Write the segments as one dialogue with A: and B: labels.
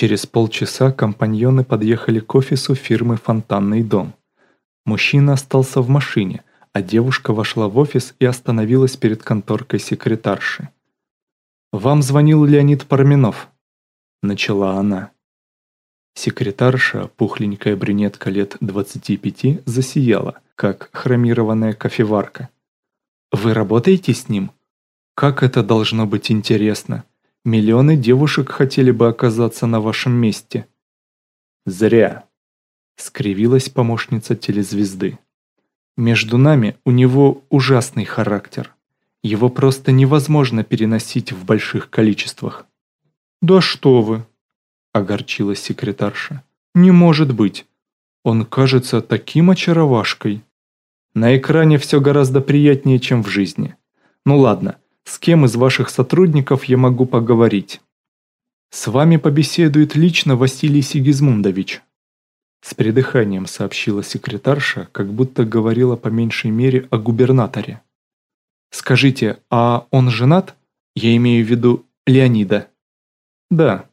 A: Через полчаса компаньоны подъехали к офису фирмы «Фонтанный дом». Мужчина остался в машине, а девушка вошла в офис и остановилась перед конторкой секретарши. «Вам звонил Леонид Парменов», — начала она. Секретарша, пухленькая брюнетка лет 25, засияла, как хромированная кофеварка. «Вы работаете с ним? Как это должно быть интересно? Миллионы девушек хотели бы оказаться на вашем месте». «Зря», — скривилась помощница телезвезды. «Между нами у него ужасный характер. Его просто невозможно переносить в больших количествах». «Да что вы!» – огорчилась секретарша. «Не может быть! Он кажется таким очаровашкой!» «На экране все гораздо приятнее, чем в жизни. Ну ладно, с кем из ваших сотрудников я могу поговорить?» «С вами побеседует лично Василий Сигизмундович», с придыханием сообщила секретарша, как будто говорила по меньшей мере о губернаторе. «Скажите, а он женат? Я имею в виду Леонида». «Да»,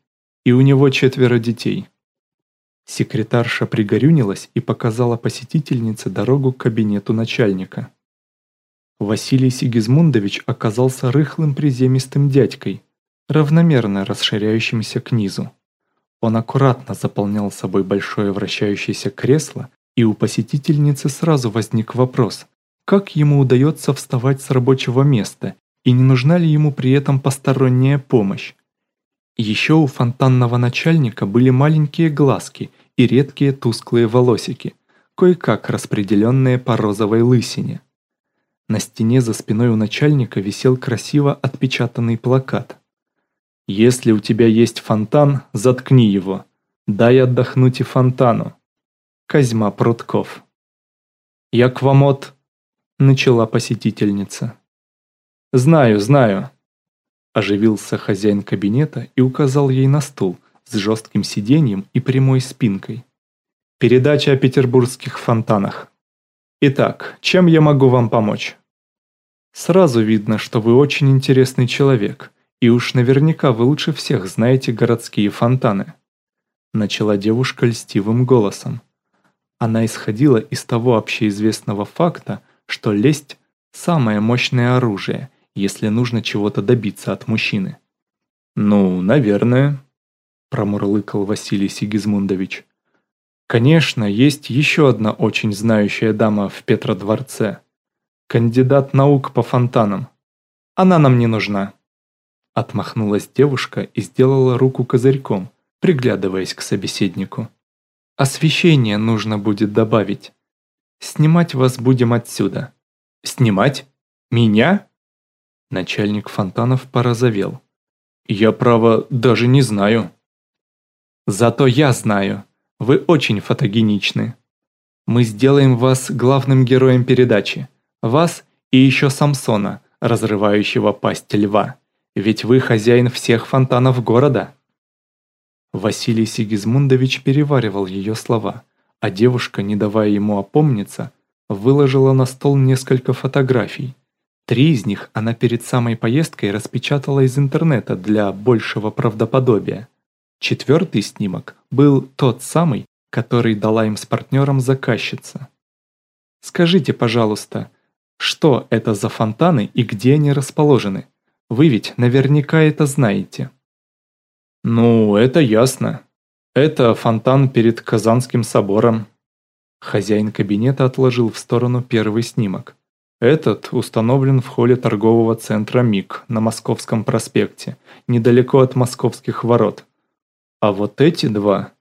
A: и у него четверо детей. Секретарша пригорюнилась и показала посетительнице дорогу к кабинету начальника. Василий Сигизмундович оказался рыхлым приземистым дядькой, равномерно расширяющимся к низу. Он аккуратно заполнял собой большое вращающееся кресло, и у посетительницы сразу возник вопрос, как ему удается вставать с рабочего места, и не нужна ли ему при этом посторонняя помощь. Еще у фонтанного начальника были маленькие глазки и редкие тусклые волосики, кое-как распределенные по розовой лысине. На стене за спиной у начальника висел красиво отпечатанный плакат. «Если у тебя есть фонтан, заткни его. Дай отдохнуть и фонтану». Козьма Прутков. «Я к вам от...» — начала посетительница. «Знаю, знаю», Оживился хозяин кабинета и указал ей на стул с жестким сиденьем и прямой спинкой. Передача о петербургских фонтанах. Итак, чем я могу вам помочь? Сразу видно, что вы очень интересный человек, и уж наверняка вы лучше всех знаете городские фонтаны. Начала девушка льстивым голосом. Она исходила из того общеизвестного факта, что лесть – самое мощное оружие – если нужно чего-то добиться от мужчины. «Ну, наверное», – промурлыкал Василий Сигизмундович. «Конечно, есть еще одна очень знающая дама в Петродворце. Кандидат наук по фонтанам. Она нам не нужна». Отмахнулась девушка и сделала руку козырьком, приглядываясь к собеседнику. «Освещение нужно будет добавить. Снимать вас будем отсюда». «Снимать? Меня?» Начальник фонтанов порозовел. «Я, право, даже не знаю». «Зато я знаю. Вы очень фотогеничны. Мы сделаем вас главным героем передачи. Вас и еще Самсона, разрывающего пасть льва. Ведь вы хозяин всех фонтанов города». Василий Сигизмундович переваривал ее слова, а девушка, не давая ему опомниться, выложила на стол несколько фотографий, Три из них она перед самой поездкой распечатала из интернета для большего правдоподобия. Четвертый снимок был тот самый, который дала им с партнером заказчица. «Скажите, пожалуйста, что это за фонтаны и где они расположены? Вы ведь наверняка это знаете». «Ну, это ясно. Это фонтан перед Казанским собором». Хозяин кабинета отложил в сторону первый снимок. Этот установлен в холле торгового центра МИК на Московском проспекте, недалеко от московских ворот. А вот эти два...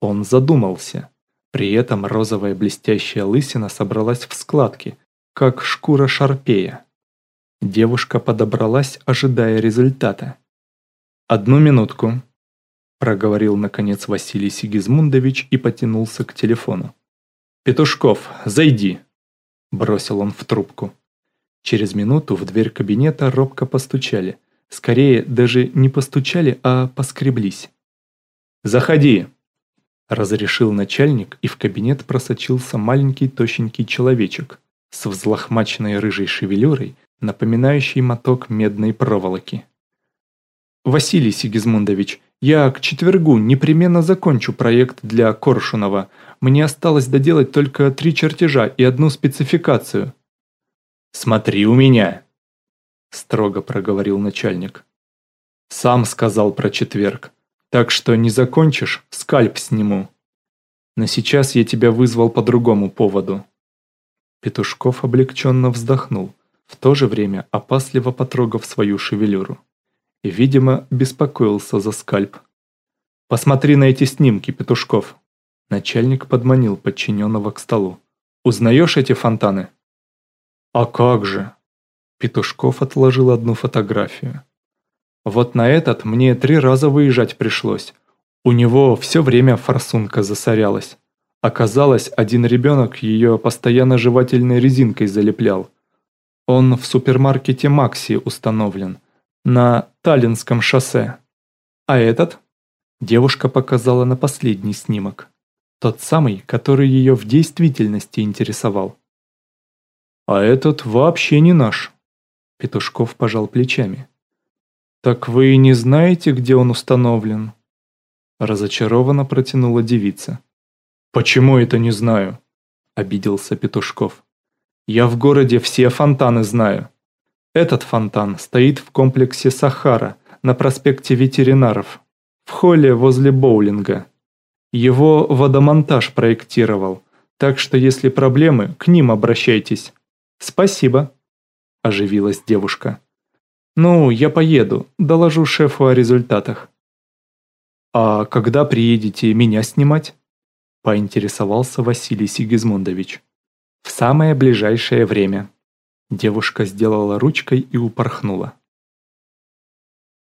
A: Он задумался. При этом розовая блестящая лысина собралась в складки, как шкура шарпея. Девушка подобралась, ожидая результата. «Одну минутку», – проговорил наконец Василий Сигизмундович и потянулся к телефону. «Петушков, зайди!» Бросил он в трубку. Через минуту в дверь кабинета робко постучали. Скорее, даже не постучали, а поскреблись. «Заходи!» Разрешил начальник, и в кабинет просочился маленький тощенький человечек с взлохмаченной рыжей шевелюрой, напоминающий моток медной проволоки. «Василий Сигизмундович, Я к четвергу непременно закончу проект для Коршунова. Мне осталось доделать только три чертежа и одну спецификацию». «Смотри у меня!» – строго проговорил начальник. «Сам сказал про четверг, так что не закончишь, скальп сниму. Но сейчас я тебя вызвал по другому поводу». Петушков облегченно вздохнул, в то же время опасливо потрогав свою шевелюру. И, видимо, беспокоился за скальп. «Посмотри на эти снимки, Петушков!» Начальник подманил подчиненного к столу. «Узнаешь эти фонтаны?» «А как же!» Петушков отложил одну фотографию. «Вот на этот мне три раза выезжать пришлось. У него все время форсунка засорялась. Оказалось, один ребенок ее постоянно жевательной резинкой залеплял. Он в супермаркете Макси установлен, на Таллинском шоссе. А этот? Девушка показала на последний снимок. Тот самый, который ее в действительности интересовал. А этот вообще не наш. Петушков пожал плечами. «Так вы и не знаете, где он установлен?» Разочарованно протянула девица. «Почему это не знаю?» – обиделся Петушков. «Я в городе все фонтаны знаю. Этот фонтан стоит в комплексе «Сахара» на проспекте ветеринаров, в холле возле боулинга. Его водомонтаж проектировал, так что если проблемы, к ним обращайтесь. Спасибо», – оживилась девушка. «Ну, я поеду, доложу шефу о результатах». «А когда приедете меня снимать?» поинтересовался Василий Сигизмундович. «В самое ближайшее время». Девушка сделала ручкой и упорхнула.